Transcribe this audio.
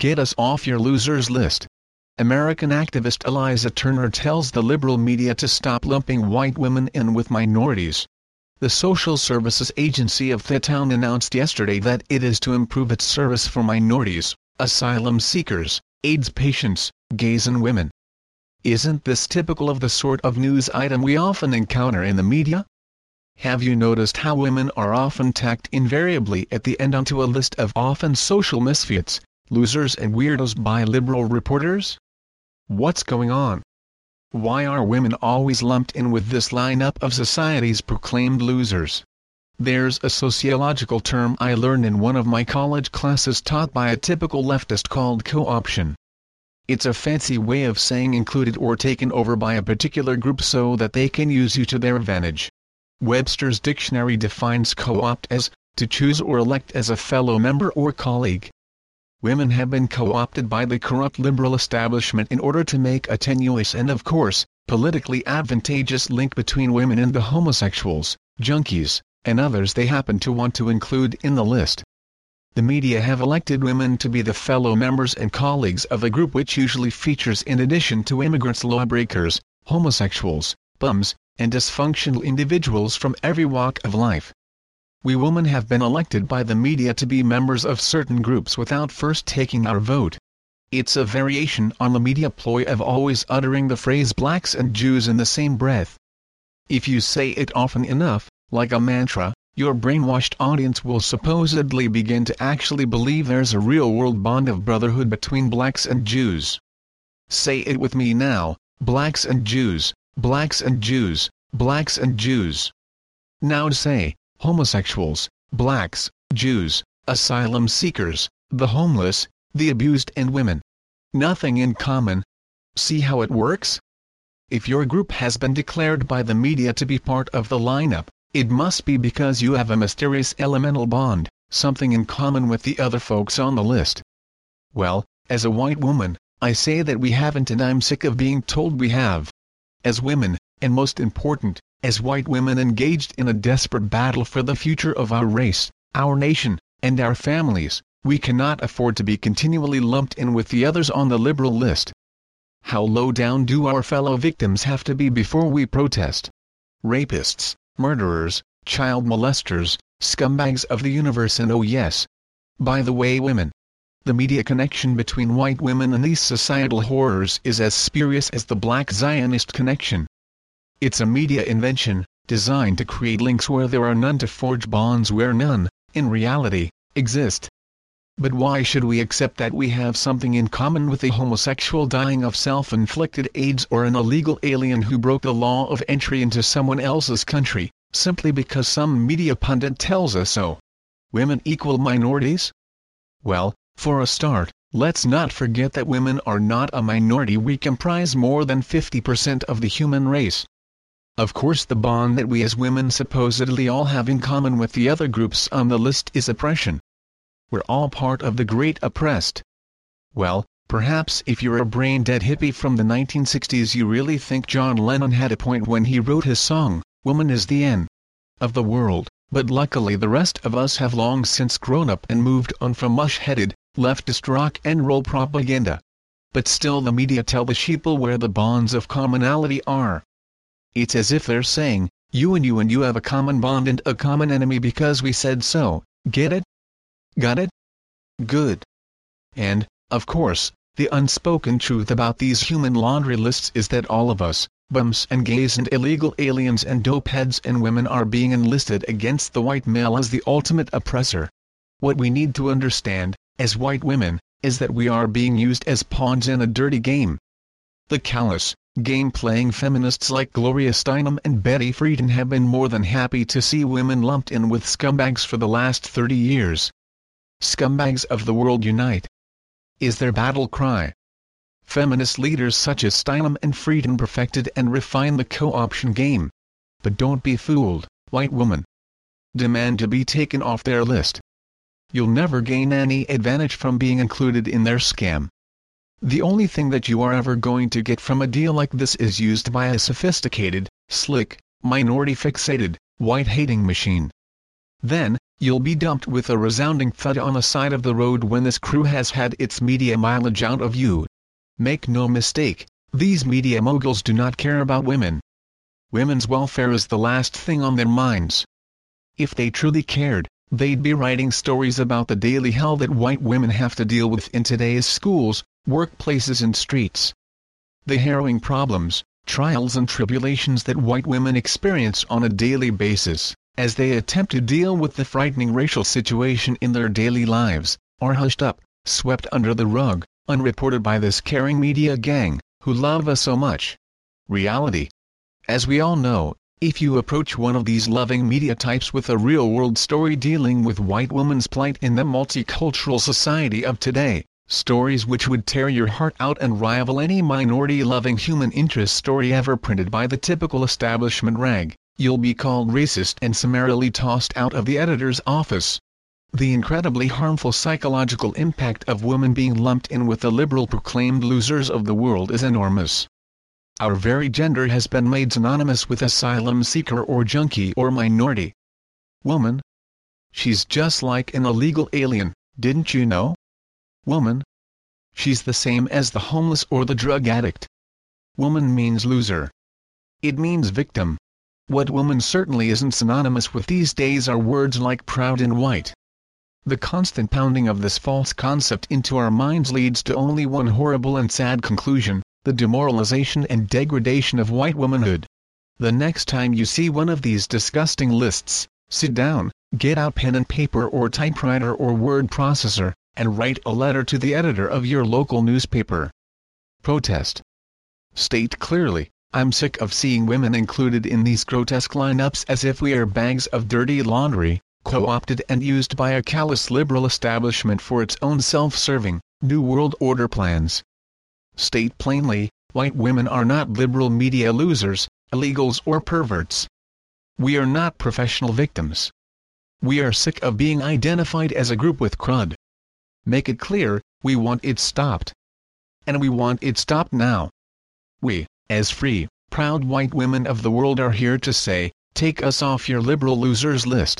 Get us off your losers list. American activist Eliza Turner tells the liberal media to stop lumping white women in with minorities. The Social Services Agency of the town announced yesterday that it is to improve its service for minorities, asylum seekers, AIDS patients, gays and women. Isn't this typical of the sort of news item we often encounter in the media? Have you noticed how women are often tacked invariably at the end onto a list of often social misfits, losers and weirdos by liberal reporters? What's going on? Why are women always lumped in with this lineup of society's proclaimed losers? There's a sociological term I learned in one of my college classes taught by a typical leftist called co-option. It's a fancy way of saying included or taken over by a particular group so that they can use you to their advantage. Webster's dictionary defines co-opt as, to choose or elect as a fellow member or colleague women have been co-opted by the corrupt liberal establishment in order to make a tenuous and of course, politically advantageous link between women and the homosexuals, junkies, and others they happen to want to include in the list. The media have elected women to be the fellow members and colleagues of a group which usually features in addition to immigrants lawbreakers, homosexuals, bums, and dysfunctional individuals from every walk of life. We women have been elected by the media to be members of certain groups without first taking our vote. It's a variation on the media ploy of always uttering the phrase blacks and Jews in the same breath. If you say it often enough, like a mantra, your brainwashed audience will supposedly begin to actually believe there's a real-world bond of brotherhood between blacks and Jews. Say it with me now, blacks and Jews, blacks and Jews, blacks and Jews. Now say, homosexuals, blacks, Jews, asylum seekers, the homeless, the abused and women. Nothing in common. See how it works? If your group has been declared by the media to be part of the lineup, it must be because you have a mysterious elemental bond, something in common with the other folks on the list. Well, as a white woman, I say that we haven't and I'm sick of being told we have. As women, and most important, as white women engaged in a desperate battle for the future of our race, our nation, and our families, we cannot afford to be continually lumped in with the others on the liberal list. How low down do our fellow victims have to be before we protest? Rapists, murderers, child molesters, scumbags of the universe and oh yes. By the way women. The media connection between white women and these societal horrors is as spurious as the black Zionist connection. It's a media invention, designed to create links where there are none to forge bonds where none, in reality, exist. But why should we accept that we have something in common with a homosexual dying of self-inflicted AIDS or an illegal alien who broke the law of entry into someone else's country, simply because some media pundit tells us so? Women equal minorities? Well, for a start, let's not forget that women are not a minority we comprise more than 50% of the human race. Of course the bond that we as women supposedly all have in common with the other groups on the list is oppression. We're all part of the great oppressed. Well, perhaps if you're a brain-dead hippie from the 1960s you really think John Lennon had a point when he wrote his song, Woman is the End of the world, but luckily the rest of us have long since grown up and moved on from mush-headed, leftist rock and roll propaganda. But still the media tell the sheeple where the bonds of commonality are. It's as if they're saying, you and you and you have a common bond and a common enemy because we said so, get it? Got it? Good. And, of course, the unspoken truth about these human laundry lists is that all of us, bums and gays and illegal aliens and dopeheads and women are being enlisted against the white male as the ultimate oppressor. What we need to understand, as white women, is that we are being used as pawns in a dirty game. The callous, Game-playing feminists like Gloria Steinem and Betty Friedan have been more than happy to see women lumped in with scumbags for the last 30 years. Scumbags of the world unite. Is their battle cry. Feminist leaders such as Steinem and Friedan perfected and refined the co-option game. But don't be fooled, white woman. Demand to be taken off their list. You'll never gain any advantage from being included in their scam. The only thing that you are ever going to get from a deal like this is used by a sophisticated, slick, minority-fixated, white-hating machine. Then, you'll be dumped with a resounding thud on the side of the road when this crew has had its media mileage out of you. Make no mistake, these media moguls do not care about women. Women's welfare is the last thing on their minds. If they truly cared, they'd be writing stories about the daily hell that white women have to deal with in today's schools, workplaces and streets. The harrowing problems, trials and tribulations that white women experience on a daily basis, as they attempt to deal with the frightening racial situation in their daily lives, are hushed up, swept under the rug, unreported by this caring media gang, who love us so much. Reality. As we all know, if you approach one of these loving media types with a real-world story dealing with white women's plight in the multicultural society of today, stories which would tear your heart out and rival any minority-loving human interest story ever printed by the typical establishment rag, you'll be called racist and summarily tossed out of the editor's office. The incredibly harmful psychological impact of women being lumped in with the liberal proclaimed losers of the world is enormous. Our very gender has been made synonymous with asylum seeker or junkie or minority. Woman? She's just like an illegal alien, didn't you know? Woman? She's the same as the homeless or the drug addict. Woman means loser. It means victim. What woman certainly isn't synonymous with these days are words like proud and white. The constant pounding of this false concept into our minds leads to only one horrible and sad conclusion, the demoralization and degradation of white womanhood. The next time you see one of these disgusting lists, sit down, get out pen and paper or typewriter or word processor, and write a letter to the editor of your local newspaper. Protest. State clearly, I'm sick of seeing women included in these grotesque lineups as if we are bags of dirty laundry, co-opted and used by a callous liberal establishment for its own self-serving, New World Order plans state plainly, white women are not liberal media losers, illegals or perverts. We are not professional victims. We are sick of being identified as a group with crud. Make it clear, we want it stopped. And we want it stopped now. We, as free, proud white women of the world are here to say, take us off your liberal losers list.